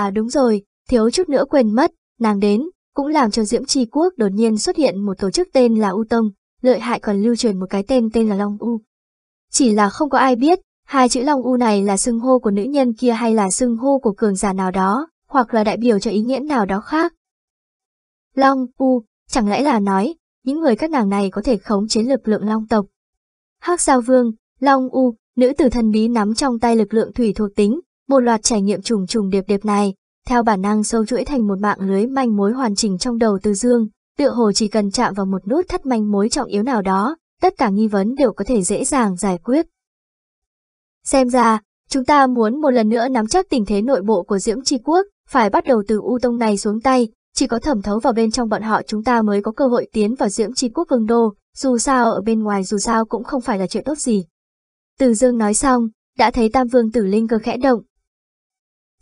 À đúng rồi, thiếu chút nữa quên mất, nàng đến, cũng làm cho Diễm Tri Quốc đột nhiên xuất hiện một tổ chức tên là U Tông, lợi hại còn lưu truyền một cái tên tên là Long U. Chỉ là không có ai biết, hai chữ Long U này là xưng hô của nữ nhân kia hay là xưng hô của cường giả nào đó, hoặc là đại biểu cho ý nghĩa nào đó khác. Long U, chẳng lẽ là nói, những người các nàng này có thể khống chế lực lượng Long tộc. Hắc Giao Vương, Long U, nữ tử thần bí nắm trong tay lực lượng thủy thuộc tính, một loạt trải nghiệm trùng trùng điệp điệp này, theo bản năng sâu chuỗi thành một mạng lưới manh mối hoàn chỉnh trong đầu Từ Dương, tựa hồ chỉ cần chạm vào một nút thắt manh mối trọng yếu nào đó, tất cả nghi vấn đều có thể dễ dàng giải quyết. Xem ra, chúng ta muốn một lần nữa nắm chắc tình thế nội bộ của Diễm Tri Quốc, phải bắt đầu từ U Tông này xuống tay, chỉ có thẩm thấu vào bên trong bọn họ chúng ta mới có cơ hội tiến vào Diễm Tri Quốc vương đô, dù sao ở bên ngoài dù sao cũng không phải là chuyện tốt gì. Từ Dương nói xong, đã thấy Tam Vương Tử Linh cơ khẽ động.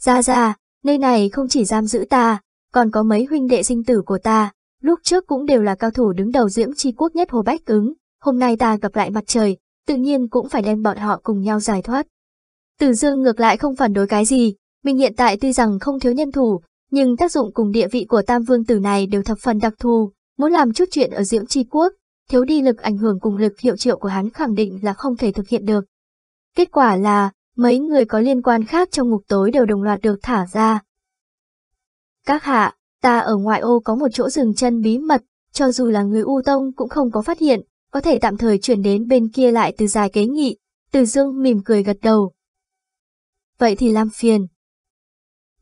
Ra ra, nơi này không chỉ giam giữ ta, còn có mấy huynh đệ sinh tử của ta, lúc trước cũng đều là cao thủ đứng đầu Diễm Tri Quốc nhất Hồ Bách ứng, hôm nay ta gặp lại mặt trời, tự nhiên cũng phải đem bọn họ cùng nhau giải thoát. Tử Dương ngược lại không phản đối cái gì, mình hiện tại tuy rằng không thiếu nhân thủ, nhưng tác dụng cùng địa vị của Tam Vương Tử này đều thập phần đặc thù, muốn làm chút chuyện ở Diễm Tri Quốc, thiếu đi lực ảnh hưởng cùng lực hiệu triệu của hắn khẳng định là không thể thực hiện được. Kết quả là, mấy người có liên quan khác trong ngục tối đều đồng loạt được thả ra. Các hạ, ta ở ngoại ô có một chỗ dừng chân bí mật, cho dù là người U Tông cũng không có phát hiện, có thể tạm thời chuyển đến bên kia lại từ dài kế nghị, từ dương mỉm cười gật đầu. Vậy thì làm phiền.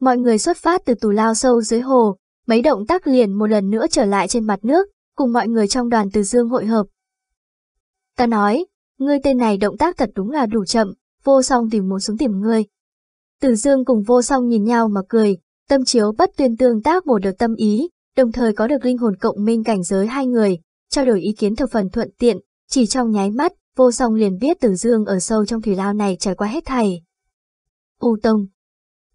Mọi người xuất phát từ tù lao sâu dưới hồ, mấy động tác liền một lần nữa trở lại trên mặt nước, cùng mọi người trong đoàn từ dương hội hợp. Ta nói, ngươi tên này động tác thật đúng là đủ chậm, vô song tìm muốn xuống tìm ngươi. Từ dương cùng vô song nhìn nhau mà cười, tâm chiếu bất tuyên tương tác một được tâm ý, đồng thời có được linh hồn cộng minh cảnh giới hai người, trao đổi ý kiến thập phần thuận tiện, chỉ trong nháy mắt, vô song liền biết Tử Dương ở sâu trong thủy lao này trải qua hết thảy. U Tông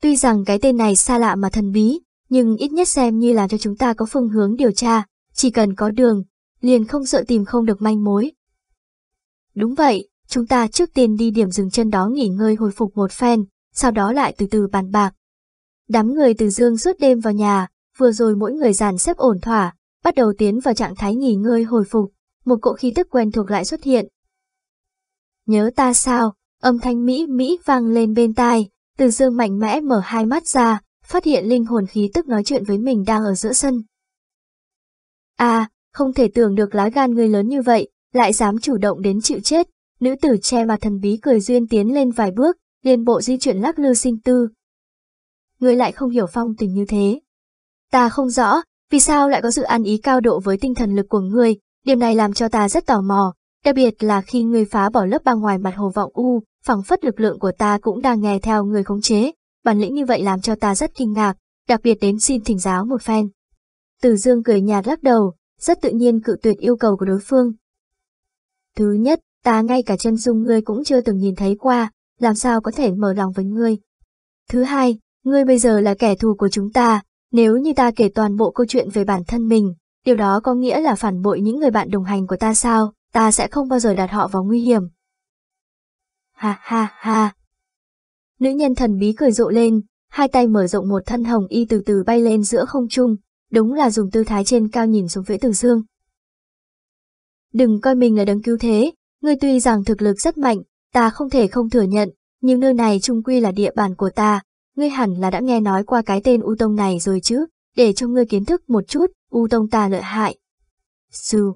Tuy rằng cái tên này xa lạ mà thần bí, nhưng ít nhất xem như là cho chúng ta có phương hướng điều tra, chỉ cần có đường, liền không sợ tìm không được manh mối. Đúng vậy, chúng ta trước tiên đi điểm dừng chân đó nghỉ ngơi hồi phục một phen, sau đó lại từ từ bàn bạc. Đám người từ dương suốt đêm vào nhà, vừa rồi mỗi người dàn xếp ổn thỏa, bắt đầu tiến vào trạng thái nghỉ ngơi hồi phục, một cỗ khí tức quen thuộc lại xuất hiện. Nhớ ta sao, âm thanh Mỹ Mỹ vang lên bên tai, từ dương mạnh mẽ mở hai mắt ra, phát hiện linh hồn khí tức nói chuyện với mình đang ở giữa sân. À, không thể tưởng được lá gan người lớn như vậy, lại dám chủ động đến chịu chết, nữ tử che mặt thần bí cười duyên tiến lên vài bước, liên bộ di chuyển lắc lư sinh tư. Người lại không hiểu phong tình như thế. Ta không rõ, vì sao lại có sự ăn ý cao độ với tinh thần lực của ngươi, điểm này làm cho ta rất tò mò, đặc biệt là khi ngươi phá bỏ lớp băng ngoài mặt hồ vọng u, phẳng phất lực lượng của ta cũng đang nghe theo người khống chế, bản lĩnh như vậy làm cho ta rất kinh ngạc, đặc biệt đến xin thỉnh giáo một phen. Từ dương cười nhạt lắc đầu, rất tự nhiên cự tuyệt yêu cầu của đối phương. Thứ nhất, ta ngay cả chân dung ngươi cũng chưa từng nhìn thấy qua, làm sao có thể mở lòng với ngươi. Thứ hai, ngươi bây giờ là kẻ thù của chúng ta, nếu như ta kể toàn bộ câu chuyện về bản thân mình, điều đó có nghĩa là phản bội những người bạn đồng hành của ta sao, ta sẽ không bao giờ đặt họ vào nguy hiểm. Ha ha ha. Nữ nhân thần bí cười rộ lên, hai tay mở rộng một thân hồng y từ từ bay lên giữa không trung, đúng là dùng tư thái trên cao nhìn xuống phía Từ Dương. Đừng coi mình là đấng cứu thế, ngươi tuy rằng thực lực rất mạnh, ta không thể không thừa nhận, nhưng nơi này trung quy là địa bàn của ta, ngươi hẳn là đã nghe nói qua cái tên U Tông này rồi chứ, để cho ngươi kiến thức một chút, U Tông ta lợi hại. Sư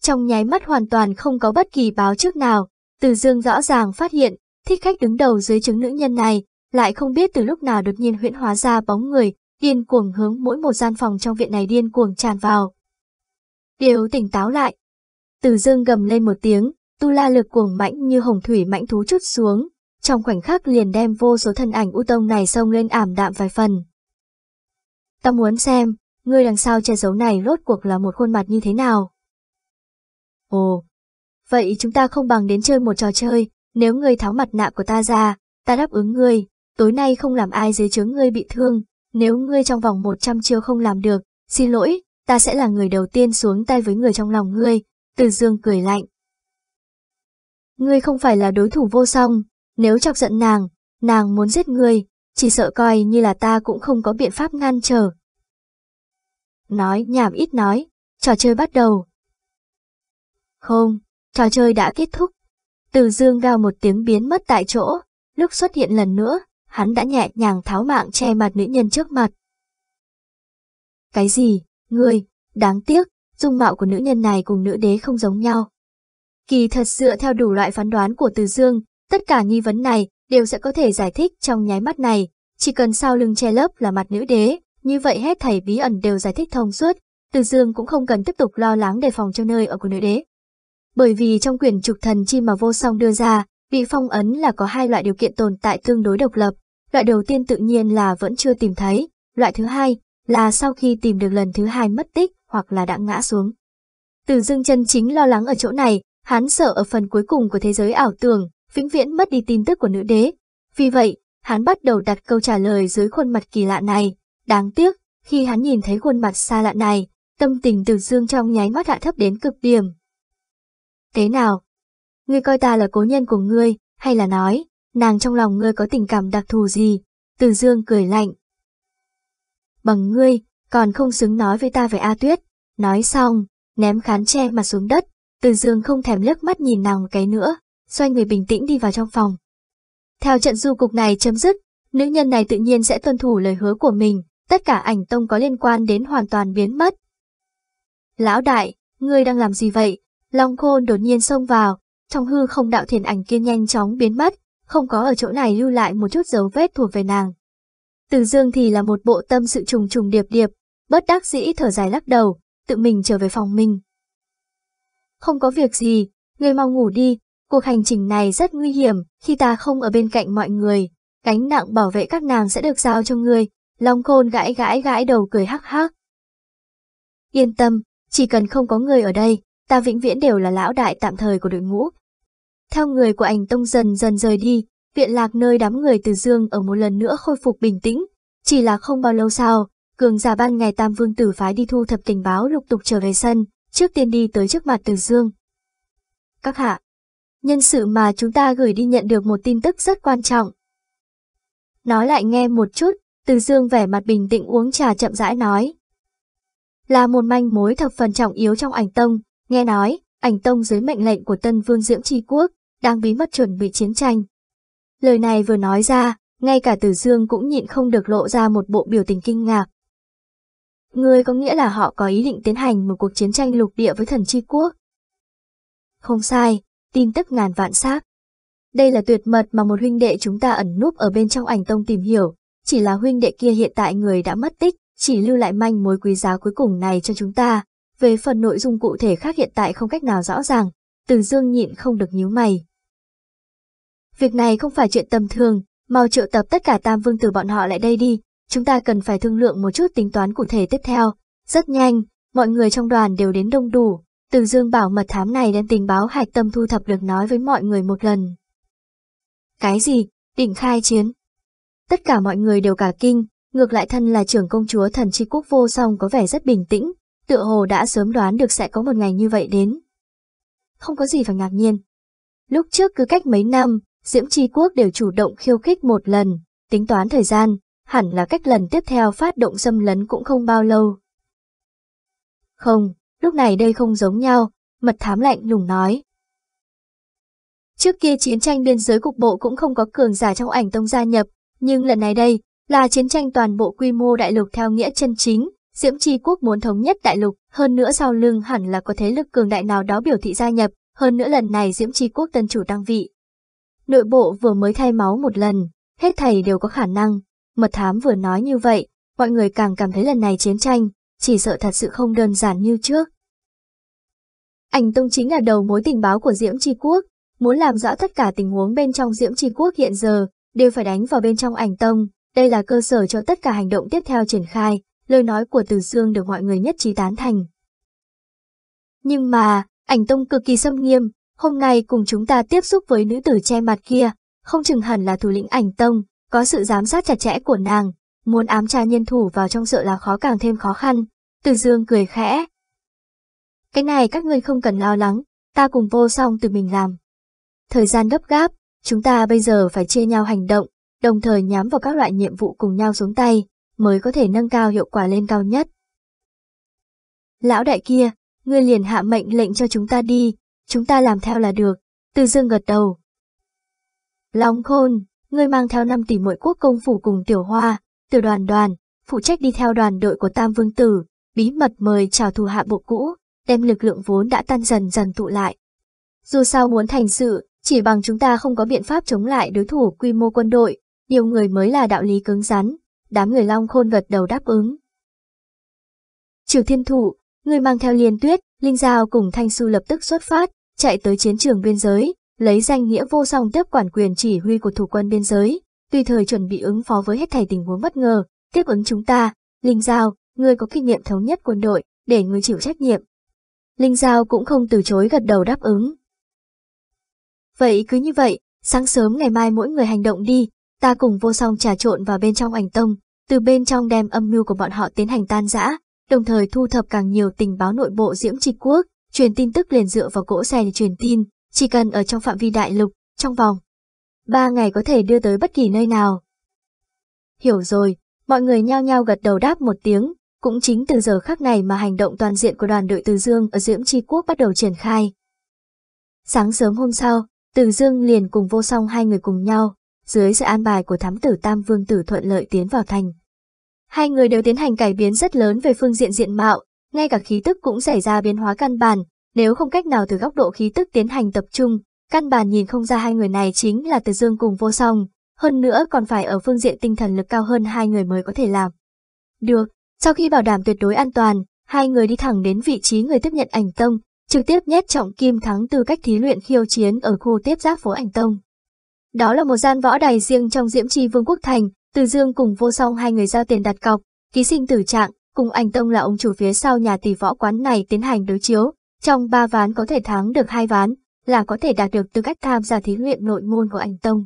Trong nháy mắt hoàn toàn không có bất kỳ báo trước nào, Từ Dương rõ ràng phát hiện, thích khách đứng đầu dưới chứng nữ nhân này, lại không biết từ lúc nào đột nhiên huyễn hóa ra bóng người, điên cuồng hướng mỗi một gian phòng trong viện này điên cuồng tràn vào. Điều tỉnh táo lại. Từ Dương gầm lên một tiếng, tu la lực cuồng mãnh như hồng thủy mãnh thú chút xuống, trong khoảnh khắc liền đem vô số thân ảnh u tông này xông lên ảm đạm vài phần. Ta muốn xem, ngươi đằng sau che giấu này rốt cuộc là một khuôn mặt như thế nào. Ồ, vậy chúng ta không bằng đến chơi một trò chơi, nếu ngươi tháo mặt nạ của ta ra, ta đáp ứng ngươi, tối nay không làm ai dưới chướng ngươi bị thương, nếu ngươi trong vòng 100 chiêu không làm được, xin lỗi, ta sẽ là người đầu tiên xuống tay với người trong lòng ngươi, từ dương cười lạnh. Ngươi không phải là đối thủ vô song, nếu chọc giận nàng, nàng muốn giết ngươi, chỉ sợ coi như là ta cũng không có biện pháp ngăn trở. Nói nhảm ít nói, trò chơi bắt đầu. Không, trò chơi đã kết thúc. Từ dương gào một tiếng biến mất tại chỗ, lúc xuất hiện lần nữa, hắn đã nhẹ nhàng tháo mạng che mặt nữ nhân trước mặt. Cái gì, ngươi, đáng tiếc, dung mạo của nữ nhân này cùng nữ đế không giống nhau. Kỳ thật dựa theo đủ loại phán đoán của Từ Dương, tất cả nghi vấn này đều sẽ có thể giải thích trong nháy mắt này, chỉ cần sau lưng che lớp là mặt nữ đế, như vậy hết thảy bí ẩn đều giải thích thông suốt, Từ Dương cũng không cần tiếp tục lo lắng đề phòng cho nơi ở của nữ đế. Bởi vì trong quyển trục thần chi mà vô song đưa ra, bị phong ấn là có hai loại điều kiện tồn tại tương đối độc lập, loại đầu tiên tự nhiên là vẫn chưa tìm thấy, loại thứ hai là sau khi tìm được lần thứ hai mất tích hoặc là đã ngã xuống. Từ dương chân chính lo lắng ở chỗ này, hắn sợ ở phần cuối cùng của thế giới ảo tưởng, vĩnh viễn mất đi tin tức của nữ đế. Vì vậy, hắn bắt đầu đặt câu trả lời dưới khuôn mặt kỳ lạ này. Đáng tiếc, khi hắn nhìn thấy khuôn mặt xa lạ này, tâm tình từ dương trong nháy mắt hạ thấp đến cực điểm. Thế nào? Ngươi coi ta là cố nhân của ngươi, hay là nói, nàng trong lòng ngươi có tình cảm đặc thù gì? Từ dương cười lạnh. Bằng ngươi, còn không xứng nói với ta về A Tuyết. Nói xong, ném khán che mặt xuống đất, từ dương không thèm liếc mắt nhìn nàng một cái nữa, xoay người bình tĩnh đi vào trong phòng. Theo trận du cục này chấm dứt, nữ nhân này tự nhiên sẽ tuân thủ lời hứa của mình, tất cả ảnh tông có liên quan đến hoàn toàn biến mất. Lão đại, ngươi đang làm gì vậy? Long khôn đột nhiên xông vào, trong hư không đạo thiền ảnh kia nhanh chóng biến mất, không có ở chỗ này lưu lại một chút dấu vết thuộc về nàng. Từ dương thì là một bộ tâm sự trùng trùng điệp điệp, bất đắc dĩ thở dài lắc đầu, tự mình trở về phòng mình. Không có việc gì, người mau ngủ đi, cuộc hành trình này rất nguy hiểm, khi ta không ở bên cạnh mọi người, gánh nặng bảo vệ các nàng sẽ được giao cho người, Long Khôn gãi gãi gãi đầu cười hắc hắc. Yên tâm, chỉ cần không có người ở đây, ta vĩnh viễn đều là lão đại tạm thời của đội ngũ. Theo người của ảnh tông dần dần rời đi, viện lạc nơi đám người từ dương ở một lần nữa khôi phục bình tĩnh, chỉ là không bao lâu sau, cường giả ban ngày tam vương tử phái đi thu thập tình báo lục tục trở về sân, trước tiên đi tới trước mặt từ dương. Các hạ, nhân sự mà chúng ta gửi đi nhận được một tin tức rất quan trọng. Nói lại nghe một chút, từ dương vẻ mặt bình tĩnh uống trà chậm rãi nói. Là một manh mối thập phần trọng yếu trong ảnh tông, nghe nói, ảnh tông dưới mệnh lệnh của tân vương diễm tri quốc, đang bí mật chuẩn bị chiến tranh. Lời này vừa nói ra, ngay cả Từ Dương cũng nhịn không được lộ ra một bộ biểu tình kinh ngạc. Ngươi có nghĩa là họ có ý định tiến hành một cuộc chiến tranh lục địa với thần chi quốc. Không sai, tin tức ngàn vạn xác. Đây là tuyệt mật mà một huynh đệ chúng ta ẩn núp ở bên trong ảnh tông tìm hiểu, chỉ là huynh đệ kia hiện tại người đã mất tích, chỉ lưu lại manh mối quý giá cuối cùng này cho chúng ta. Về phần nội dung cụ thể khác hiện tại không cách nào rõ ràng, Từ Dương nhịn không được nhíu mày. Việc này không phải chuyện tầm thường, mau triệu tập tất cả tam vương tử bọn họ lại đây đi, chúng ta cần phải thương lượng một chút tính toán cụ thể tiếp theo. Rất nhanh, mọi người trong đoàn đều đến đông đủ, từ dương bảo mật thám này đem tình báo hạch tâm thu thập được nói với mọi người một lần. Cái gì? Định khai chiến? Tất cả mọi người đều cả kinh, ngược lại thân là trưởng công chúa thần chi quốc vô song có vẻ rất bình tĩnh, tựa hồ đã sớm đoán được sẽ có một ngày như vậy đến. Không có gì phải ngạc nhiên. Lúc trước cứ cách mấy năm, Diễm Tri Quốc đều chủ động khiêu khích một lần, tính toán thời gian, hẳn là cách lần tiếp theo phát động xâm lấn cũng không bao lâu. Không, lúc này đây không giống nhau, mật thám lạnh lùng nói. Trước kia chiến tranh biên giới cục bộ cũng không có cường giả trong ảnh tông gia nhập, nhưng lần này đây, là chiến tranh toàn bộ quy mô đại lục theo nghĩa chân chính, Diễm Tri Quốc muốn thống nhất đại lục, hơn nữa sau lưng hẳn là có thế lực cường đại nào đó biểu thị gia nhập, hơn nữa lần này Diễm Tri Quốc tân chủ tăng vị. Nội bộ vừa mới thay máu một lần, hết thầy đều có khả năng, Mật thám vừa nói như vậy, mọi người càng cảm thấy lần này chiến tranh, chỉ sợ thật sự không đơn giản như trước. Ảnh Tông chính là đầu mối tình báo của Diễm Tri Quốc, muốn làm rõ tất cả tình huống bên trong Diễm Tri Quốc hiện giờ, đều phải đánh vào bên trong ảnh Tông, đây là cơ sở cho tất cả hành động tiếp theo triển khai, lời nói của Từ Dương được mọi người nhất trí tán thành. Nhưng mà, ảnh Tông cực kỳ xâm nghiêm, hôm nay cùng chúng ta tiếp xúc với nữ tử che mặt kia, không chừng hẳn là thủ lĩnh ảnh Tông, có sự giám sát chặt chẽ của nàng, muốn ám tra nhân thủ vào trong sợ là khó càng thêm khó khăn. Từ dương cười khẽ. Cái này các ngươi không cần lo lắng, ta cùng vô song từ mình làm. Thời gian gấp gáp, chúng ta bây giờ phải chia nhau hành động, đồng thời nhắm vào các loại nhiệm vụ cùng nhau xuống tay, mới có thể nâng cao hiệu quả lên cao nhất. Lão đại kia, ngươi liền hạ mệnh lệnh cho chúng ta đi, chúng ta làm theo là được, từ dương gật đầu. Long khôn, ngươi mang theo 5 tỷ mỗi quốc công phủ cùng tiểu hoa, tiểu đoàn đoàn, phụ trách đi theo đoàn đội của Tam Vương Tử, bí mật mời chào thủ hạ bộ cũ, đem lực lượng vốn đã tan dần dần tụ lại. Dù sao muốn thành sự, chỉ bằng chúng ta không có biện pháp chống lại đối thủ quy mô quân đội, nhiều người mới là đạo lý cứng rắn, đám người Long Khôn gật đầu đáp ứng. Triều Thiên Thụ, người mang theo Liên Tuyết, Linh Giao cùng Thanh Su lập tức xuất phát, chạy tới chiến trường biên giới, lấy danh nghĩa vô song tiếp quản quyền chỉ huy của thủ quân biên giới, tùy thời chuẩn bị ứng phó với hết thảy tình huống bất ngờ, tiếp ứng chúng ta. Linh Giao, người có kinh nghiệm thống nhất quân đội, để người chịu trách nhiệm. Linh Giao cũng không từ chối gật đầu đáp ứng. Vậy cứ như vậy, sáng sớm ngày mai mỗi người hành động đi, ta cùng vô song trà trộn vào bên trong ảnh tông, từ bên trong đem âm mưu của bọn họ tiến hành tan rã, đồng thời thu thập càng nhiều tình báo nội bộ diễm trịch quốc, truyền tin tức liền dựa vào cỗ xe để truyền tin, chỉ cần ở trong phạm vi đại lục, trong vòng. Ba ngày có thể đưa tới bất kỳ nơi nào. Hiểu rồi, mọi người nhao nhao gật đầu đáp một tiếng, cũng chính từ giờ khắc này mà hành động toàn diện của đoàn đội Từ Dương ở Diễm Tri Quốc bắt đầu triển khai. Sáng sớm hôm sau, Từ Dương liền cùng vô song hai người cùng nhau, dưới sự an bài của thám tử Tam Vương Tử thuận lợi tiến vào thành. Hai người đều tiến hành cải biến rất lớn về phương diện diện mạo, ngay cả khí tức cũng xảy ra biến hóa căn bản, nếu không cách nào từ góc độ khí tức tiến hành tập trung, căn bản nhìn không ra hai người này chính là Từ Dương cùng vô song, hơn nữa còn phải ở phương diện tinh thần lực cao hơn hai người mới có thể làm. Được, sau khi bảo đảm tuyệt đối an toàn, hai người đi thẳng đến vị trí người tiếp nhận ảnh tông, trực tiếp nhét trọng kim thắng từ cách thí luyện khiêu chiến ở khu tiếp giáp phố ảnh tông. Đó là một gian võ đài riêng trong Diễm Trì Vương quốc thành, Từ Dương cùng vô song hai người giao tiền đặt cọc, ký sinh tử trạng, cùng ảnh tông là ông chủ phía sau nhà tỷ võ quán này tiến hành đối chiếu, trong ba ván có thể thắng được hai ván, là có thể đạt được tư cách tham gia thí luyện nội môn của ảnh tông.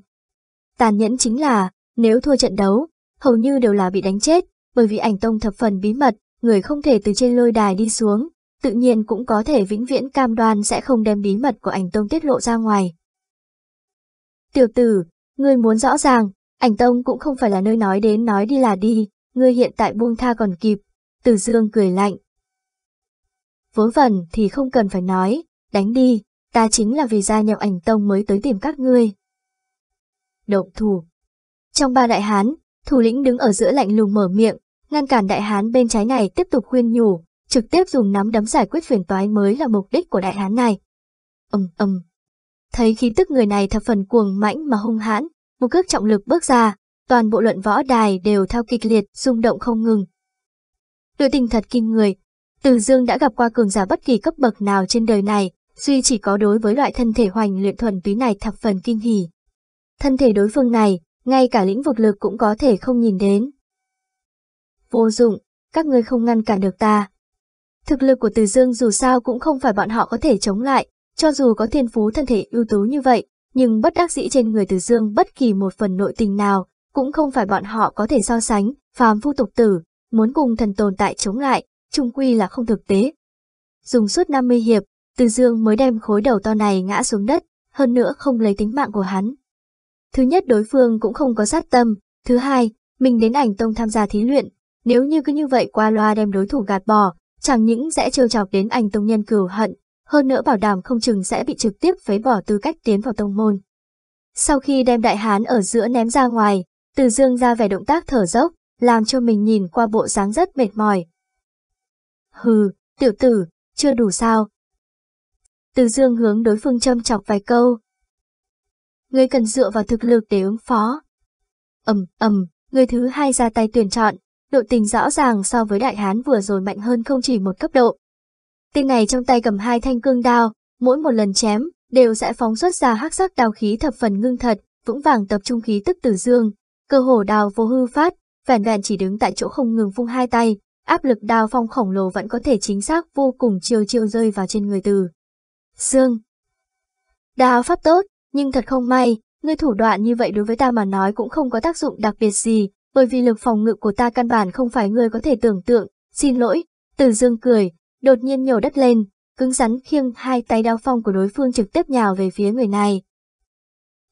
Tàn nhẫn chính là, nếu thua trận đấu, hầu như đều là bị đánh chết, bởi vì ảnh tông thập phần bí mật, người không thể từ trên lôi đài đi xuống, tự nhiên cũng có thể vĩnh viễn cam đoan sẽ không đem bí mật của ảnh tông tiết lộ ra ngoài. Tiểu tử, ngươi muốn rõ ràng, ảnh tông cũng không phải là nơi nói đến nói đi là đi, ngươi hiện tại buông tha còn kịp, từ dương cười lạnh. Vớ vẩn thì không cần phải nói, đánh đi, ta chính là vì gia nhập ảnh tông mới tới tìm các ngươi. Động thủ. Trong ba đại hán, thủ lĩnh đứng ở giữa lạnh lùng mở miệng, ngăn cản đại hán bên trái này tiếp tục khuyên nhủ, trực tiếp dùng nắm đấm giải quyết phiền toái mới là mục đích của đại hán này. Ầm ầm. Thấy khí tức người này thập phần cuồng mãnh mà hung hãn, một cước trọng lực bước ra, toàn bộ luận võ đài đều theo kịch liệt, rung động không ngừng. Đội tình thật kinh người, từ Dương đã gặp qua cường giả bất kỳ cấp bậc nào trên đời này, duy chỉ có đối với loại thân thể hoành luyện thuần túy này thập phần kinh hỉ. Thân thể đối phương này, ngay cả lĩnh vực lực cũng có thể không nhìn đến. Vô dụng, các ngươi không ngăn cản được ta. Thực lực của Từ Dương dù sao cũng không phải bọn họ có thể chống lại, cho dù có thiên phú thân thể ưu tú như vậy, nhưng bất đắc dĩ trên người Từ Dương bất kỳ một phần nội tình nào, cũng không phải bọn họ có thể so sánh, phàm phu tục tử, muốn cùng thần tồn tại chống lại, trung quy là không thực tế. Dùng suốt 50 hiệp, Từ Dương mới đem khối đầu to này ngã xuống đất, hơn nữa không lấy tính mạng của hắn. Thứ nhất đối phương cũng không có sát tâm, thứ hai, mình đến ảnh tông tham gia thí luyện, nếu như cứ như vậy qua loa đem đối thủ gạt bỏ, chẳng những sẽ trêu chọc đến ảnh tông nhân cửu hận, hơn nữa bảo đảm không chừng sẽ bị trực tiếp phế bỏ tư cách tiến vào tông môn. Sau khi đem đại hán ở giữa ném ra ngoài, từ dương ra vẻ động tác thở dốc, làm cho mình nhìn qua bộ dáng rất mệt mỏi. Hừ, tiểu tử, chưa đủ sao. Từ dương hướng đối phương châm chọc vài câu, ngươi cần dựa vào thực lực để ứng phó. Ầm ầm, người thứ hai ra tay tuyển chọn, độ tình rõ ràng so với đại hán vừa rồi mạnh hơn không chỉ một cấp độ. Tên này trong tay cầm hai thanh cương đao, mỗi một lần chém đều sẽ phóng xuất ra hắc sắc đao khí thập phần ngưng thật, vững vàng tập trung khí tức từ dương, cơ hồ đào vô hư phát, vẻn vẹn chỉ đứng tại chỗ không ngừng vung hai tay, áp lực đao phong khổng lồ vẫn có thể chính xác vô cùng chiều chiều rơi vào trên người từ. Dương Đao pháp tốt, nhưng thật không may, ngươi thủ đoạn như vậy đối với ta mà nói cũng không có tác dụng đặc biệt gì, bởi vì lực phòng ngự của ta căn bản không phải ngươi có thể tưởng tượng, xin lỗi, Từ Dương cười, đột nhiên nhổ đất lên, cứng rắn khiêng hai tay đao phong của đối phương trực tiếp nhào về phía người này.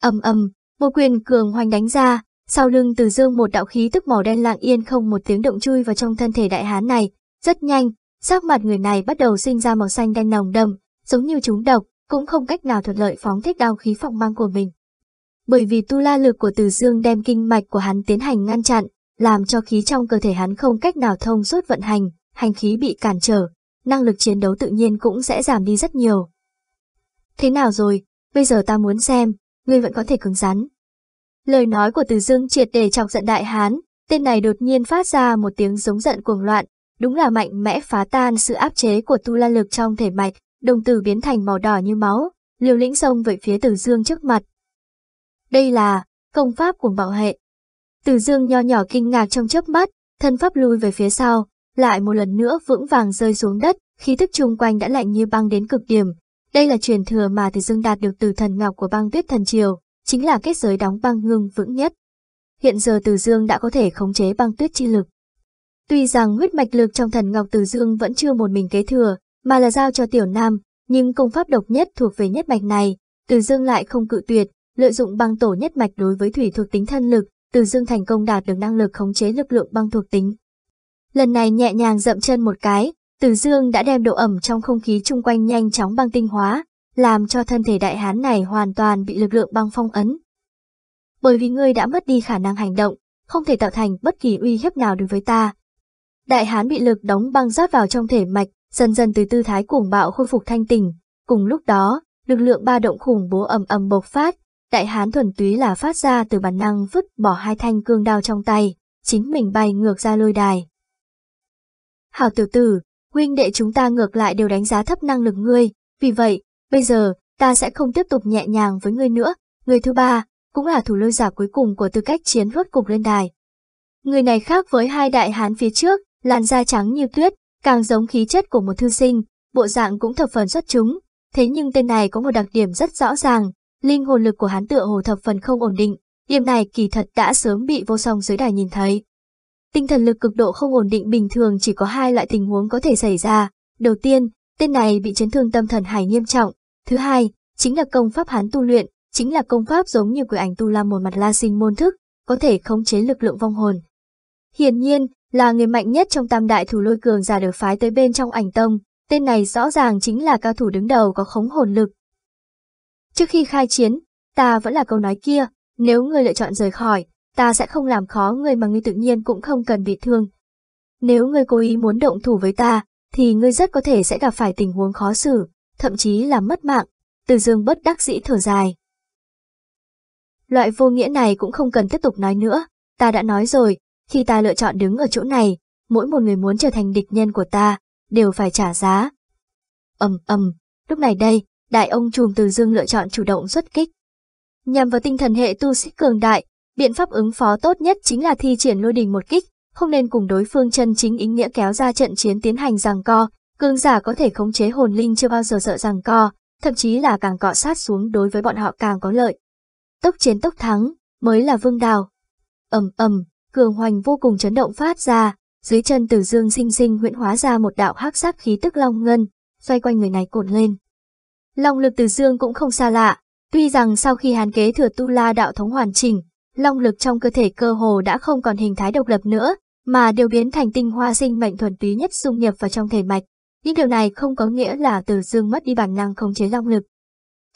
Ầm ầm, một quyền cường hoành đánh ra, sau lưng từ dương một đạo khí tức màu đen lặng yên không một tiếng động chui vào trong thân thể đại hán này. Rất nhanh, sắc mặt người này bắt đầu sinh ra màu xanh đen nồng đậm, giống như chúng độc, cũng không cách nào thuận lợi phóng thích đao khí phòng mang của mình. Bởi vì tu la lực của từ dương đem kinh mạch của hắn tiến hành ngăn chặn, làm cho khí trong cơ thể hắn không cách nào thông suốt vận hành, hành khí bị cản trở, năng lực chiến đấu tự nhiên cũng sẽ giảm đi rất nhiều. Thế nào rồi, bây giờ ta muốn xem, ngươi vẫn có thể cứng rắn. Lời nói của Từ Dương triệt để chọc giận đại hán, tên này đột nhiên phát ra một tiếng giống giận cuồng loạn, đúng là mạnh mẽ phá tan sự áp chế của tu la lực trong thể mạch, đồng tử biến thành màu đỏ như máu, liều lĩnh xông về phía Từ Dương trước mặt. Đây là công pháp của bạo hệ. Từ Dương nho nhỏ kinh ngạc trong chớp mắt, thân pháp lui về phía sau, lại một lần nữa vững vàng rơi xuống đất, khí thức chung quanh đã lạnh như băng đến cực điểm. Đây là truyền thừa mà Từ Dương đạt được từ thần ngọc của băng tuyết thần triều, chính là kết giới đóng băng ngưng vững nhất. Hiện giờ Từ Dương đã có thể khống chế băng tuyết chi lực. Tuy rằng huyết mạch lực trong thần ngọc Từ Dương vẫn chưa một mình kế thừa, mà là giao cho tiểu nam, nhưng công pháp độc nhất thuộc về nhất mạch này, Từ Dương lại không cự tuyệt, lợi dụng băng tổ nhất mạch đối với thủy thuộc tính thân lực, Từ Dương thành công đạt được năng lực khống chế lực lượng băng thuộc tính. Lần này nhẹ nhàng dậm chân một cái, Từ Dương đã đem độ ẩm trong không khí chung quanh nhanh chóng băng tinh hóa, làm cho thân thể đại hán này hoàn toàn bị lực lượng băng phong ấn. Bởi vì ngươi đã mất đi khả năng hành động, không thể tạo thành bất kỳ uy hiếp nào đối với ta. Đại hán bị lực đóng băng rót vào trong thể mạch, dần dần từ tư thái cuồng bạo khôi phục thanh tỉnh. Cùng lúc đó, lực lượng ba động khủng bố ầm ầm bộc phát, đại hán thuần túy là phát ra từ bản năng vứt bỏ hai thanh cương đao trong tay, chính mình bay ngược ra lôi đài. Hảo tiểu tử, huynh đệ chúng ta ngược lại đều đánh giá thấp năng lực ngươi, vì vậy, bây giờ, ta sẽ không tiếp tục nhẹ nhàng với ngươi nữa, người thứ ba, cũng là thủ lôi giả cuối cùng của tư cách chiến rốt cục lên đài. Người này khác với hai đại hán phía trước, làn da trắng như tuyết, càng giống khí chất của một thư sinh, bộ dạng cũng thập phần xuất chúng, thế nhưng tên này có một đặc điểm rất rõ ràng, linh hồn lực của hắn tựa hồ thập phần không ổn định, điểm này kỳ thật đã sớm bị vô song dưới đài nhìn thấy. Tinh thần lực cực độ không ổn định bình thường chỉ có hai loại tình huống có thể xảy ra. Đầu tiên, tên này bị chấn thương tâm thần hải nghiêm trọng. Thứ hai, chính là công pháp hắn tu luyện, chính là công pháp giống như quỷ ảnh tu la một mặt la sinh môn thức, có thể khống chế lực lượng vong hồn. Hiển nhiên, là người mạnh nhất trong tam đại thủ lôi cường giả được phái tới bên trong ảnh tông, tên này rõ ràng chính là cao thủ đứng đầu có khống hồn lực. Trước khi khai chiến, ta vẫn là câu nói kia, nếu người lựa chọn rời khỏi, ta sẽ không làm khó ngươi mà ngươi tự nhiên cũng không cần bị thương. Nếu ngươi cố ý muốn động thủ với ta, thì ngươi rất có thể sẽ gặp phải tình huống khó xử, thậm chí là mất mạng. Từ dương bất đắc dĩ thở dài. Loại vô nghĩa này cũng không cần tiếp tục nói nữa, ta đã nói rồi, khi ta lựa chọn đứng ở chỗ này, mỗi một người muốn trở thành địch nhân của ta, đều phải trả giá. ầm ầm, lúc này đây, đại ông trùm từ dương lựa chọn chủ động xuất kích. Nhằm vào tinh thần hệ tu sĩ cường đại, biện pháp ứng phó tốt nhất chính là thi triển lôi đình một kích, không nên cùng đối phương chân chính ý nghĩa kéo ra trận chiến tiến hành giằng co, cường giả có thể khống chế hồn linh chưa bao giờ sợ rằng co, thậm chí là càng cọ sát xuống đối với bọn họ càng có lợi. Tốc chiến tốc thắng, mới là vương đào. ầm ầm, cường hoành vô cùng chấn động phát ra, dưới chân Tử Dương sinh sinh huyễn hóa ra một đạo hắc sắc khí tức long ngân, xoay quanh người này cột lên. Long lực Tử Dương cũng không xa lạ, tuy rằng sau khi hàn kế thừa tu la đạo thống hoàn chỉnh, long lực trong cơ thể cơ hồ đã không còn hình thái độc lập nữa, mà đều biến thành tinh hoa sinh mệnh thuần túy nhất dung nhập vào trong thể mạch. Nhưng điều này không có nghĩa là Từ Dương mất đi bản năng khống chế long lực.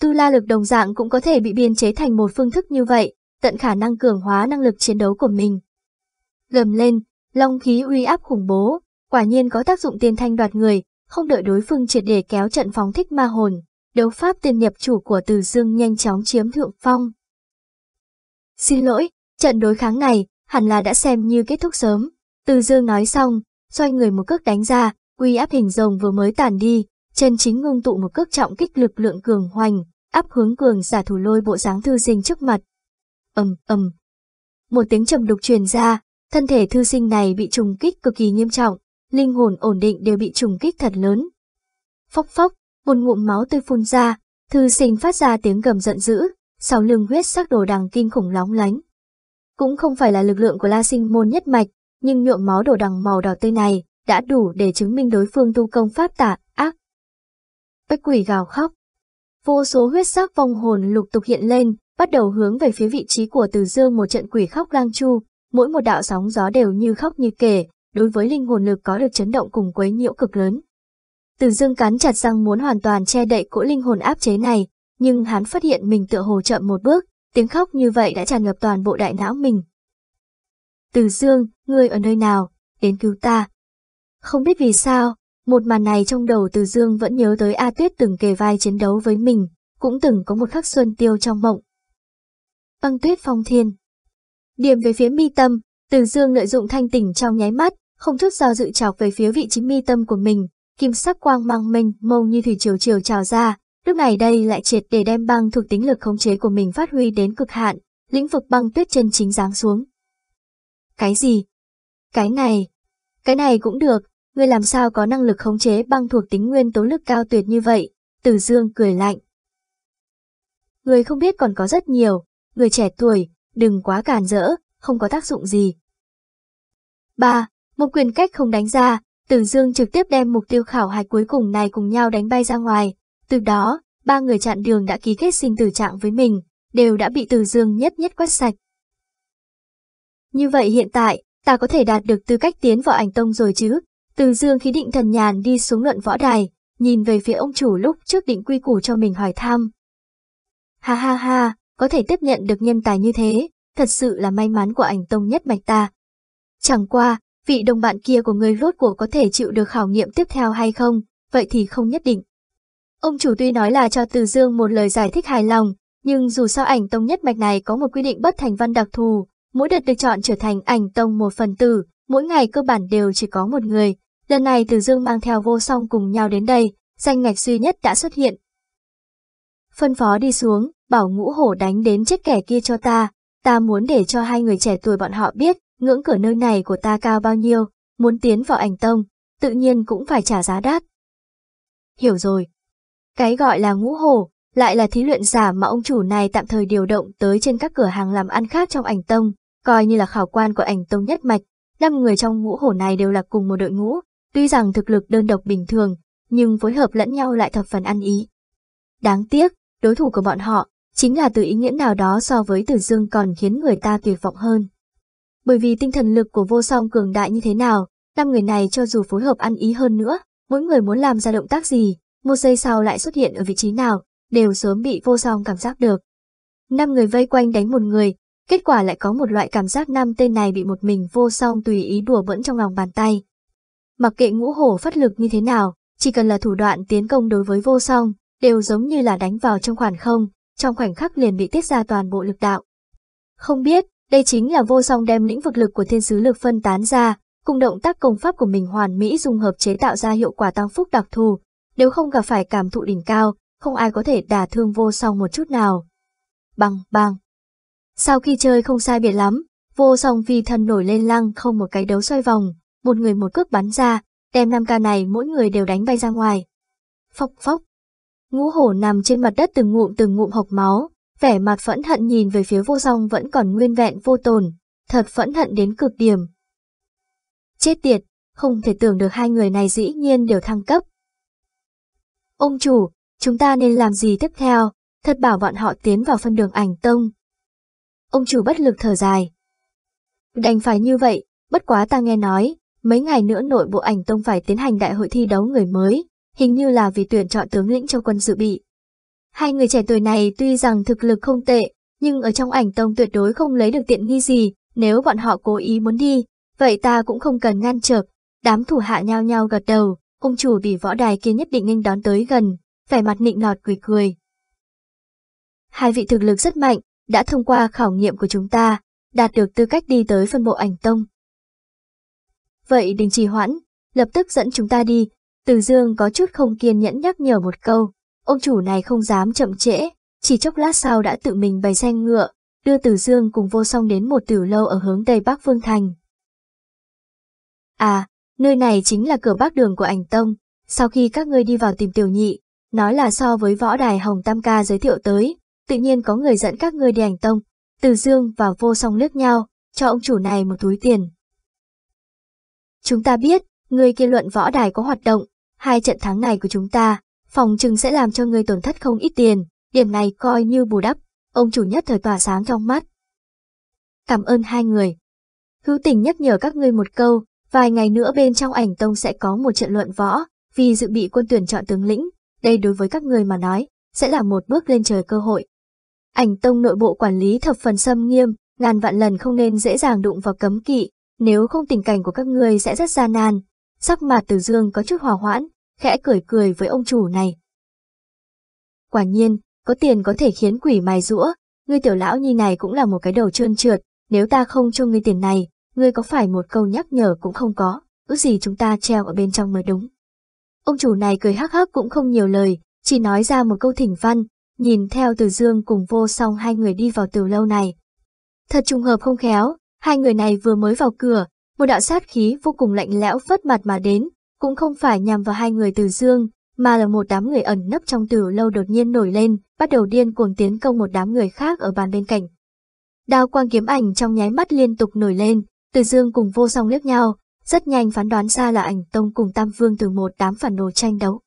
Tu la lực đồng dạng cũng có thể bị biên chế thành một phương thức như vậy, tận khả năng cường hóa năng lực chiến đấu của mình. Gầm lên, long khí uy áp khủng bố, quả nhiên có tác dụng tiên thanh đoạt người, không đợi đối phương triệt để kéo trận phóng thích ma hồn. Đấu pháp tiên nhập chủ của Từ Dương nhanh chóng chiếm thượng phong. Xin lỗi, trận đối kháng này, hẳn là đã xem như kết thúc sớm. Từ Dương nói xong, xoay người một cước đánh ra, uy áp hình rồng vừa mới tàn đi, chân chính ngưng tụ một cước trọng kích lực lượng cường hoành, áp hướng cường giả thủ lôi bộ dáng thư sinh trước mặt. ầm ầm, một tiếng trầm đục truyền ra, thân thể thư sinh này bị trùng kích cực kỳ nghiêm trọng, linh hồn ổn định đều bị trùng kích thật lớn. Phốc phốc, một ngụm máu tươi phun ra, thư sinh phát ra tiếng gầm giận dữ, sau lưng huyết sắc đồ đằng kinh khủng lóng lánh. Cũng không phải là lực lượng của La Sinh môn nhất mạch, nhưng nhuộm máu đồ đằng màu đỏ tươi này đã đủ để chứng minh đối phương tu công pháp tà ác. Bách quỷ gào khóc. Vô số huyết sắc vong hồn lục tục hiện lên, bắt đầu hướng về phía vị trí của Từ Dương một trận quỷ khóc lang chu, mỗi một đạo sóng gió đều như khóc như kể, đối với linh hồn lực có được chấn động cùng quấy nhiễu cực lớn. Từ Dương cắn chặt răng muốn hoàn toàn che đậy cỗ linh hồn áp chế này, nhưng hắn phát hiện mình tựa hồ chậm một bước, tiếng khóc như vậy đã tràn ngập toàn bộ đại não mình. Từ Dương, ngươi ở nơi nào, đến cứu ta. Không biết vì sao, một màn này trong đầu Từ Dương vẫn nhớ tới A Tuyết từng kề vai chiến đấu với mình, cũng từng có một khắc xuân tiêu trong mộng. Băng tuyết phong thiên. Điểm về phía mi tâm, Từ Dương lợi dụng thanh tỉnh trong nháy mắt, không chút do dự chọc về phía vị trí mi tâm của mình, kim sắc quang mang mênh mông như thủy triều triều trào ra, lúc này đây lại triệt để đem băng thuộc tính lực khống chế của mình phát huy đến cực hạn, lĩnh vực băng tuyết chân chính giáng xuống. Cái gì? Cái này? Cái này cũng được, ngươi làm sao có năng lực khống chế băng thuộc tính nguyên tố lực cao tuyệt như vậy? Tử Dương cười lạnh. Người không biết còn có rất nhiều, người trẻ tuổi, đừng quá càn rỡ, không có tác dụng gì. 3. Một quyền cách không đánh ra, Tử Dương trực tiếp đem mục tiêu khảo hạch cuối cùng này cùng nhau đánh bay ra ngoài. Từ đó, ba người chặn đường đã ký kết sinh tử trạng với mình, đều đã bị Tử Dương nhất nhất quét sạch. Như vậy hiện tại, ta có thể đạt được tư cách tiến vào ảnh tông rồi chứ? Từ Dương khí định thần nhàn đi xuống luận võ đài, nhìn về phía ông chủ lúc trước định quy củ cho mình hỏi thăm. Ha ha ha, có thể tiếp nhận được nhân tài như thế, thật sự là may mắn của ảnh tông nhất mạch ta. Chẳng qua, vị đồng bạn kia của người rốt cuộc có thể chịu được khảo nghiệm tiếp theo hay không, vậy thì không nhất định. Ông chủ tuy nói là cho Từ Dương một lời giải thích hài lòng, nhưng dù sao ảnh tông nhất mạch này có một quy định bất thành văn đặc thù, mỗi đợt được chọn trở thành ảnh tông một phần tử, mỗi ngày cơ bản đều chỉ có một người. Lần này Từ Dương mang theo vô song cùng nhau đến đây, danh ngạch duy nhất đã xuất hiện. Phân phó đi xuống, bảo ngũ hổ đánh đến chết kẻ kia cho ta, ta muốn để cho hai người trẻ tuổi bọn họ biết, ngưỡng cửa nơi này của ta cao bao nhiêu, muốn tiến vào ảnh tông, tự nhiên cũng phải trả giá đắt. Hiểu rồi. Cái gọi là ngũ hổ, lại là thí luyện giả mà ông chủ này tạm thời điều động tới trên các cửa hàng làm ăn khác trong ảnh tông, coi như là khảo quan của ảnh tông nhất mạch. Năm người trong ngũ hổ này đều là cùng một đội ngũ, tuy rằng thực lực đơn độc bình thường, nhưng phối hợp lẫn nhau lại thập phần ăn ý. Đáng tiếc, đối thủ của bọn họ, chính là từ ý nghĩa nào đó so với Tử Dương còn khiến người ta tuyệt vọng hơn. Bởi vì tinh thần lực của vô song cường đại như thế nào, năm người này cho dù phối hợp ăn ý hơn nữa, mỗi người muốn làm ra động tác gì, một giây sau lại xuất hiện ở vị trí nào, đều sớm bị vô song cảm giác được. Năm người vây quanh đánh một người, kết quả lại có một loại cảm giác năm tên này bị một mình vô song tùy ý đùa bỡn trong lòng bàn tay. Mặc kệ ngũ hổ phát lực như thế nào, chỉ cần là thủ đoạn tiến công đối với vô song, đều giống như là đánh vào trong khoảng không, trong khoảnh khắc liền bị tiết ra toàn bộ lực đạo. Không biết, đây chính là vô song đem lĩnh vực lực của thiên sứ lực phân tán ra, cùng động tác công pháp của mình hoàn mỹ dung hợp chế tạo ra hiệu quả tăng phúc đặc thù, nếu không gặp phải cảm thụ đỉnh cao, không ai có thể đả thương vô song một chút nào. Bằng, bằng. Sau khi chơi không sai biệt lắm, vô song vì thân nổi lên lăng không một cái đấu xoay vòng, một người một cước bắn ra, đem năm ca này mỗi người đều đánh bay ra ngoài. Phốc phốc. Ngũ hổ nằm trên mặt đất từng ngụm từng ngụm hộc máu, vẻ mặt phẫn hận nhìn về phía vô song vẫn còn nguyên vẹn vô tồn, thật phẫn hận đến cực điểm. Chết tiệt, không thể tưởng được hai người này dĩ nhiên đều thăng cấp. Ông chủ, chúng ta nên làm gì tiếp theo, thật bảo bọn họ tiến vào phân đường ảnh tông. Ông chủ bất lực thở dài. Đành phải như vậy, bất quá ta nghe nói, mấy ngày nữa nội bộ ảnh tông phải tiến hành đại hội thi đấu người mới, hình như là vì tuyển chọn tướng lĩnh cho quân dự bị. Hai người trẻ tuổi này tuy rằng thực lực không tệ, nhưng ở trong ảnh tông tuyệt đối không lấy được tiện nghi gì, nếu bọn họ cố ý muốn đi, vậy ta cũng không cần ngăn trở. Đám thủ hạ nhau nhau gật đầu, ông chủ bị võ đài kia nhất định nghênh đón tới gần, vẻ mặt nịnh nọt cười cười. Hai vị thực lực rất mạnh, đã thông qua khảo nghiệm của chúng ta, đạt được tư cách đi tới phân bộ ảnh tông. Vậy đình trì hoãn, lập tức dẫn chúng ta đi, từ dương có chút không kiên nhẫn nhắc nhở một câu, ông chủ này không dám chậm trễ, chỉ chốc lát sau đã tự mình bày xe ngựa, đưa từ dương cùng vô song đến một tiểu lâu ở hướng tây bắc Vương Thành. À, nơi này chính là cửa bắc đường của ảnh tông, sau khi các ngươi đi vào tìm tiểu nhị, nói là so với võ đài Hồng Tam Ca giới thiệu tới, tự nhiên có người dẫn các ngươi đi ảnh tông, từ dương và vô song liếc nhau, cho ông chủ này một túi tiền. Chúng ta biết, người kia luận võ đài có hoạt động, hai trận thắng này của chúng ta, phòng trừng sẽ làm cho người tổn thất không ít tiền, điểm này coi như bù đắp. ông chủ nhất thời tỏa sáng trong mắt. Cảm ơn hai người. Hữu tình nhắc nhở các ngươi một câu, vài ngày nữa bên trong ảnh tông sẽ có một trận luận võ, vì dự bị quân tuyển chọn tướng lĩnh, đây đối với các người mà nói, sẽ là một bước lên trời cơ hội. Ảnh tông nội bộ quản lý thập phần xâm nghiêm, ngàn vạn lần không nên dễ dàng đụng vào cấm kỵ, nếu không tình cảnh của các người sẽ rất gian nan. Sắc mặt từ dương có chút hòa hoãn, khẽ cười cười với ông chủ này. Quả nhiên, có tiền có thể khiến quỷ mài rũa, ngươi tiểu lão nhi này cũng là một cái đầu trơn trượt, nếu ta không cho ngươi tiền này, ngươi có phải một câu nhắc nhở cũng không có, ước gì chúng ta treo ở bên trong mới đúng. Ông chủ này cười hắc hắc cũng không nhiều lời, chỉ nói ra một câu thỉnh văn, nhìn theo từ dương cùng vô song hai người đi vào từ lâu này. Thật trùng hợp không khéo, hai người này vừa mới vào cửa, một đạo sát khí vô cùng lạnh lẽo phất mặt mà đến, cũng không phải nhằm vào hai người từ dương, mà là một đám người ẩn nấp trong tử lâu đột nhiên nổi lên, bắt đầu điên cuồng tiến công một đám người khác ở bàn bên cạnh. Đao quang kiếm ảnh trong nháy mắt liên tục nổi lên, từ dương cùng vô song liếc nhau, rất nhanh phán đoán ra là ảnh tông cùng tam vương từ một đám phản đồ tranh đấu.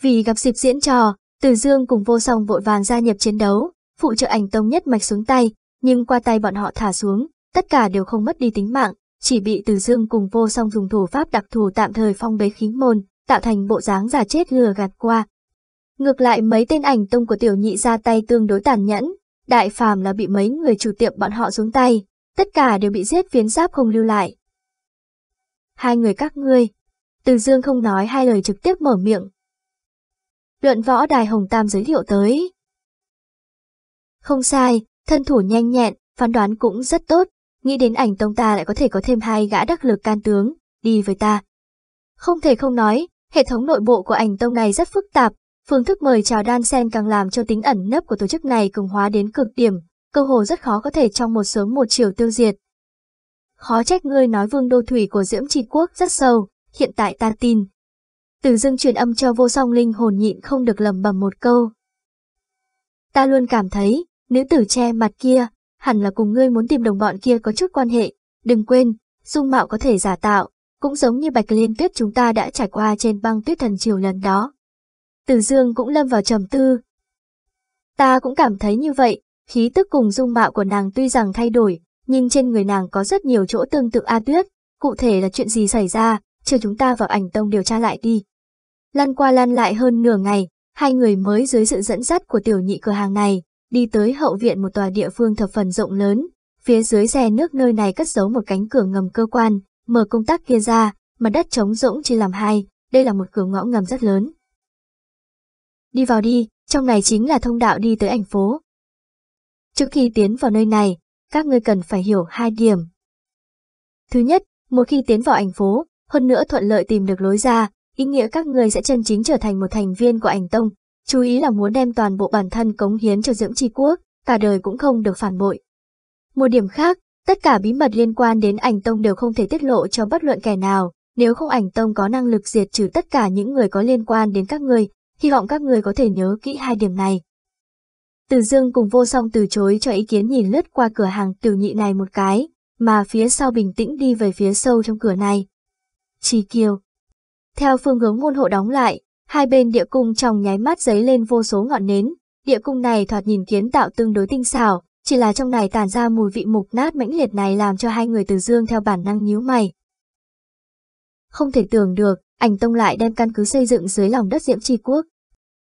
Vì gặp dịp diễn trò, từ dương cùng vô song vội vàng gia nhập chiến đấu, phụ trợ ảnh tông nhất mạch xuống tay, nhưng qua tay bọn họ thả xuống, tất cả đều không mất đi tính mạng, chỉ bị từ dương cùng vô song dùng thủ pháp đặc thù tạm thời phong bế khí môn, tạo thành bộ dáng giả chết lừa gạt qua. Ngược lại mấy tên ảnh tông của tiểu nhị ra tay tương đối tàn nhẫn, đại phàm là bị mấy người chủ tiệm bọn họ xuống tay, tất cả đều bị giết phiến giáp không lưu lại. Hai người các ngươi, từ dương không nói hai lời trực tiếp mở miệng. Luận võ đài Hồng Tam giới thiệu tới. Không sai, thân thủ nhanh nhẹn, phán đoán cũng rất tốt, nghĩ đến ảnh tông ta lại có thể có thêm hai gã đắc lực can tướng, đi với ta. Không thể không nói, hệ thống nội bộ của ảnh tông này rất phức tạp, phương thức mời chào đan sen càng làm cho tính ẩn nấp của tổ chức này cường hóa đến cực điểm, cơ hồ rất khó có thể trong một sớm một chiều tiêu diệt. Khó trách ngươi nói vương đô thủy của Diễm Tri Quốc rất sâu, hiện tại ta tin. Từ dưng truyền âm cho vô song linh hồn nhịn không được lầm bầm một câu. Ta luôn cảm thấy, nữ tử che mặt kia, hẳn là cùng ngươi muốn tìm đồng bọn kia có chút quan hệ, đừng quên, dung mạo có thể giả tạo, cũng giống như bạch liên tuyết chúng ta đã trải qua trên băng tuyết thần triều lần đó. Từ dương cũng lâm vào trầm tư. Ta cũng cảm thấy như vậy, khí tức cùng dung mạo của nàng tuy rằng thay đổi, nhưng trên người nàng có rất nhiều chỗ tương tự A Tuyết, cụ thể là chuyện gì xảy ra, chờ chúng ta vào ảnh tông điều tra lại đi. Lăn qua lăn lại hơn nửa ngày, hai người mới dưới sự dẫn dắt của tiểu nhị cửa hàng này, đi tới hậu viện một tòa địa phương thập phần rộng lớn, phía dưới xe nước nơi này cất giấu một cánh cửa ngầm cơ quan, mở công tắc kia ra, mà đất trống rỗng chỉ làm hai, đây là một cửa ngõ ngầm rất lớn. Đi vào đi, trong này chính là thông đạo đi tới ảnh phố. Trước khi tiến vào nơi này, các ngươi cần phải hiểu hai điểm. Thứ nhất, một khi tiến vào ảnh phố, hơn nữa thuận lợi tìm được lối ra, ý nghĩa các ngươi sẽ chân chính trở thành một thành viên của ảnh tông, chú ý là muốn đem toàn bộ bản thân cống hiến cho dưỡng tri quốc, cả đời cũng không được phản bội. Một điểm khác, tất cả bí mật liên quan đến ảnh tông đều không thể tiết lộ cho bất luận kẻ nào, nếu không ảnh tông có năng lực diệt trừ tất cả những người có liên quan đến các người, hy vọng các người có thể nhớ kỹ hai điểm này. Từ dương cùng vô song từ chối cho ý kiến nhìn lướt qua cửa hàng từ nhị này một cái, mà phía sau bình tĩnh đi về phía sâu trong cửa này. Chi kiều. Theo phương hướng môn hộ đóng lại, hai bên địa cung trong nháy mắt giấy lên vô số ngọn nến, địa cung này thoạt nhìn kiến tạo tương đối tinh xảo, chỉ là trong này tản ra mùi vị mục nát mãnh liệt này làm cho hai người từ dương theo bản năng nhíu mày. Không thể tưởng được, ảnh tông lại đem căn cứ xây dựng dưới lòng đất diễm tri quốc.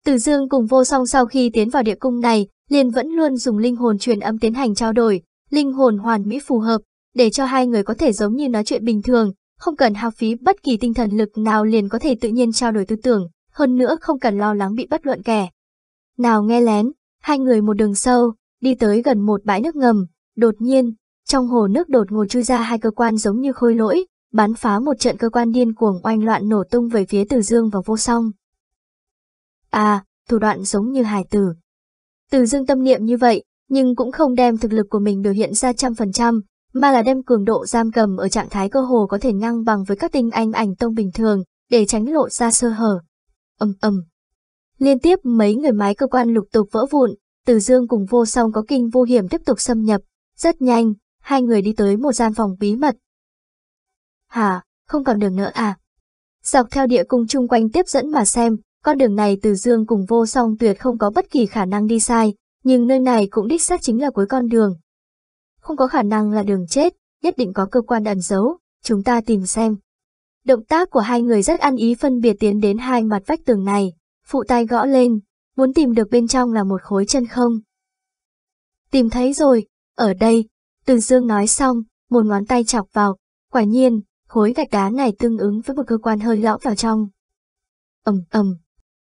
Từ dương cùng vô song sau khi tiến vào địa cung này, liền vẫn luôn dùng linh hồn truyền âm tiến hành trao đổi, linh hồn hoàn mỹ phù hợp, để cho hai người có thể giống như nói chuyện bình thường, không cần hao phí bất kỳ tinh thần lực nào liền có thể tự nhiên trao đổi tư tưởng, hơn nữa không cần lo lắng bị bất luận kẻ. Nào nghe lén, hai người một đường sâu, đi tới gần một bãi nước ngầm, đột nhiên, trong hồ nước đột ngột chui ra hai cơ quan giống như khôi lỗi, bắn phá một trận cơ quan điên cuồng oanh loạn nổ tung về phía Từ Dương và Vô Song. À, thủ đoạn giống như hải tử. Từ Dương tâm niệm như vậy, nhưng cũng không đem thực lực của mình biểu hiện ra trăm phần trăm, mà là đem cường độ giam cầm ở trạng thái cơ hồ có thể ngang bằng với các tinh anh ảnh tông bình thường, để tránh lộ ra sơ hở ầm ầm. Liên tiếp mấy người máy cơ quan lục tục vỡ vụn, Từ Dương cùng vô song có kinh vô hiểm tiếp tục xâm nhập. Rất nhanh, hai người đi tới một gian phòng bí mật. Hả, không còn đường nữa à? Dọc theo địa cung chung quanh tiếp dẫn mà xem, con đường này Từ Dương cùng vô song tuyệt không có bất kỳ khả năng đi sai, nhưng nơi này cũng đích xác chính là cuối con đường. Không có khả năng là đường chết, nhất định có cơ quan ẩn giấu, chúng ta tìm xem. Động tác của hai người rất ăn ý phân biệt tiến đến hai mặt vách tường này, phụ tay gõ lên, muốn tìm được bên trong là một khối chân không. Tìm thấy rồi, ở đây, Từ Dương nói xong, một ngón tay chọc vào, quả nhiên, khối gạch đá này tương ứng với một cơ quan hơi lõm vào trong. ầm ầm,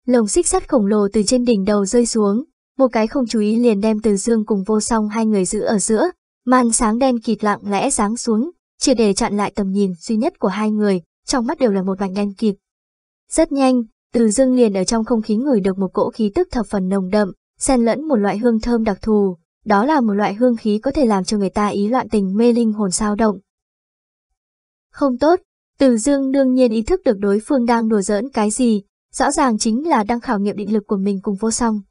lồng xích sắt khổng lồ từ trên đỉnh đầu rơi xuống, một cái không chú ý liền đem Từ Dương cùng vô song hai người giữ ở giữa, màn sáng đen kịt lặng lẽ giáng xuống, chỉ để chặn lại tầm nhìn duy nhất của hai người, trong mắt đều là một mảnh đen kịp. Rất nhanh, Từ Dương liền ở trong không khí ngửi được một cỗ khí tức thập phần nồng đậm, xen lẫn một loại hương thơm đặc thù, đó là một loại hương khí có thể làm cho người ta ý loạn tình mê linh hồn sao động. Không tốt, Từ Dương đương nhiên ý thức được đối phương đang đùa giỡn cái gì, rõ ràng chính là đang khảo nghiệm định lực của mình cùng vô song.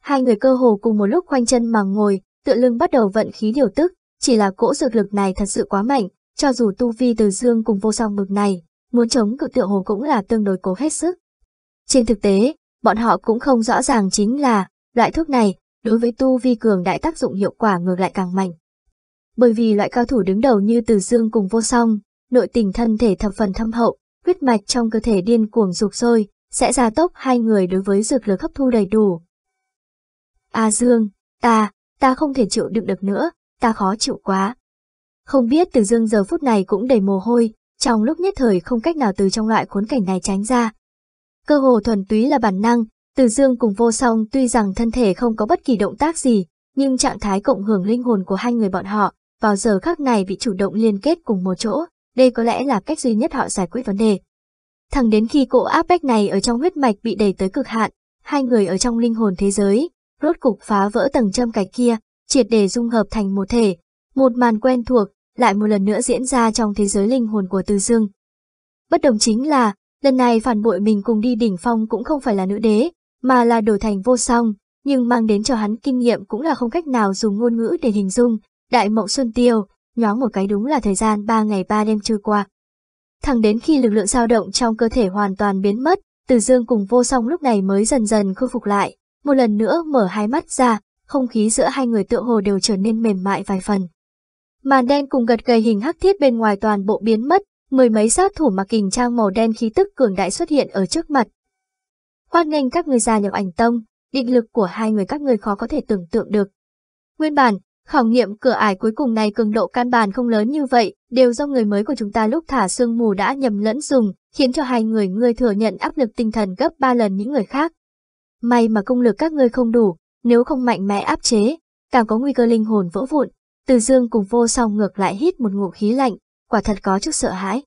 Hai người cơ hồ cùng một lúc khoanh chân mà ngồi, tựa lưng bắt đầu vận khí điều tức, chỉ là cỗ dược lực này thật sự quá mạnh, cho dù tu vi từ dương cùng vô song mực này, muốn chống cự tựa hồ cũng là tương đối cố hết sức. Trên thực tế, bọn họ cũng không rõ ràng chính là, loại thuốc này, đối với tu vi cường đại tác dụng hiệu quả ngược lại càng mạnh. Bởi vì loại cao thủ đứng đầu như từ dương cùng vô song, nội tình thân thể thập phần thâm hậu, huyết mạch trong cơ thể điên cuồng rục sôi, sẽ gia tốc hai người đối với dược lực hấp thu đầy đủ. A Dương, ta, ta không thể chịu đựng được nữa, ta khó chịu quá. Không biết từ dương giờ phút này cũng đầy mồ hôi, trong lúc nhất thời không cách nào từ trong loại khốn cảnh này tránh ra. Cơ hồ thuần túy là bản năng, từ dương cùng vô song tuy rằng thân thể không có bất kỳ động tác gì, nhưng trạng thái cộng hưởng linh hồn của hai người bọn họ, vào giờ khắc này bị chủ động liên kết cùng một chỗ, đây có lẽ là cách duy nhất họ giải quyết vấn đề. Thẳng đến khi cỗ áp bách này ở trong huyết mạch bị đẩy tới cực hạn, hai người ở trong linh hồn thế giới, rốt cục phá vỡ tầng châm cạch kia, triệt để dung hợp thành một thể. Một màn quen thuộc, lại một lần nữa diễn ra trong thế giới linh hồn của Từ Dương. Bất đồng chính là, lần này phản bội mình cùng đi đỉnh phong cũng không phải là nữ đế, mà là đổi thành vô song, nhưng mang đến cho hắn kinh nghiệm cũng là không cách nào dùng ngôn ngữ để hình dung. Đại mộng xuân tiêu, nhoáng một cái đúng là thời gian ba ngày ba đêm trôi qua. Thẳng đến khi lực lượng dao động trong cơ thể hoàn toàn biến mất, Từ Dương cùng vô song lúc này mới dần dần khôi phục lại, một lần nữa mở hai mắt ra, không khí giữa hai người tựa hồ đều trở nên mềm mại vài phần. Màn đen cùng gật gầy hình hắc thiết bên ngoài toàn bộ biến mất, mười mấy sát thủ mặc kình trang màu đen khí tức cường đại xuất hiện ở trước mặt. Hoan nghênh các người gia nhập ảnh tông, định lực của hai người các người khó có thể tưởng tượng được. Nguyên bản, khảo nghiệm cửa ải cuối cùng này cường độ căn bản không lớn như vậy, đều do người mới của chúng ta lúc thả sương mù đã nhầm lẫn dùng, khiến cho hai người ngươi thừa nhận áp lực tinh thần gấp ba lần những người khác. May mà công lực các ngươi không đủ, nếu không mạnh mẽ áp chế, càng có nguy cơ linh hồn vỡ vụn. Từ dương cùng vô song ngược lại hít một ngụm khí lạnh, quả thật có chút sợ hãi.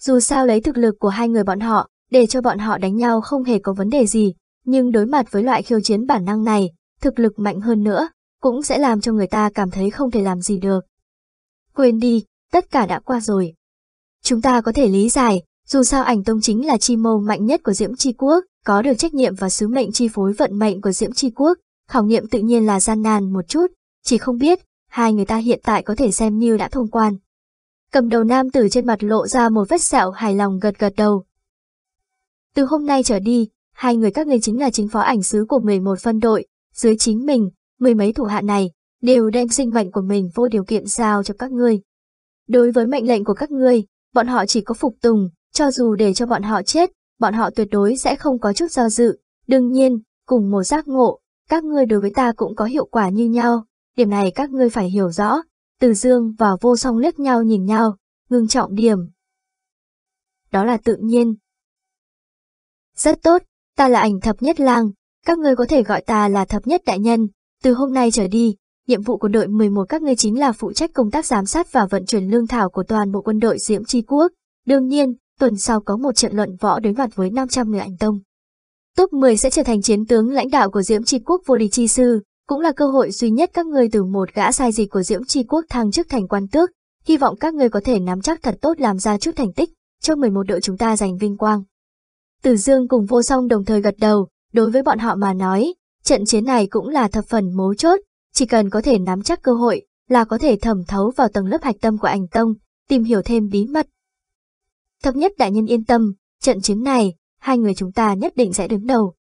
Dù sao lấy thực lực của hai người bọn họ, để cho bọn họ đánh nhau không hề có vấn đề gì, nhưng đối mặt với loại khiêu chiến bản năng này, thực lực mạnh hơn nữa, cũng sẽ làm cho người ta cảm thấy không thể làm gì được. Quên đi, tất cả đã qua rồi. Chúng ta có thể lý giải, dù sao ảnh tông chính là chi mâu mạnh nhất của Diễm Chi Quốc, có được trách nhiệm và sứ mệnh chi phối vận mệnh của Diễm Chi Quốc, khảo nghiệm tự nhiên là gian nan một chút, chỉ không biết, hai người ta hiện tại có thể xem như đã thông quan. Cầm đầu nam tử trên mặt lộ ra một vết sẹo hài lòng gật gật đầu. Từ hôm nay trở đi, hai người các ngươi chính là chính phó ảnh sứ của 11 phân đội, dưới chính mình, mười mấy thủ hạ này, đều đem sinh mệnh của mình vô điều kiện giao cho các ngươi. Đối với mệnh lệnh của các ngươi, bọn họ chỉ có phục tùng, cho dù để cho bọn họ chết, bọn họ tuyệt đối sẽ không có chút do dự. Đương nhiên, cùng một giác ngộ, các ngươi đối với ta cũng có hiệu quả như nhau, điểm này các ngươi phải hiểu rõ. Từ dương và vô song liếc nhau nhìn nhau, ngưng trọng điểm. Đó là tự nhiên. Rất tốt, ta là ảnh thập nhất lang, các ngươi có thể gọi ta là thập nhất đại nhân. Từ hôm nay trở đi, nhiệm vụ của đội 11 các ngươi chính là phụ trách công tác giám sát và vận chuyển lương thảo của toàn bộ quân đội Diễm Tri Quốc. Đương nhiên, tuần sau có một trận luận võ đối mặt với 500 người ảnh tông. Top 10 sẽ trở thành chiến tướng lãnh đạo của Diễm Tri Quốc vô địch chi sư, cũng là cơ hội duy nhất các ngươi từ một gã sai dịch của Diễm Tri Quốc thăng chức thành quan tước, hy vọng các ngươi có thể nắm chắc thật tốt làm ra chút thành tích, cho 11 đội chúng ta giành vinh quang. Tử Dương cùng vô song đồng thời gật đầu, đối với bọn họ mà nói, trận chiến này cũng là thập phần mấu chốt, chỉ cần có thể nắm chắc cơ hội, là có thể thẩm thấu vào tầng lớp hạch tâm của ảnh tông, tìm hiểu thêm bí mật. Thập nhất đại nhân yên tâm, trận chiến này, hai người chúng ta nhất định sẽ đứng đầu.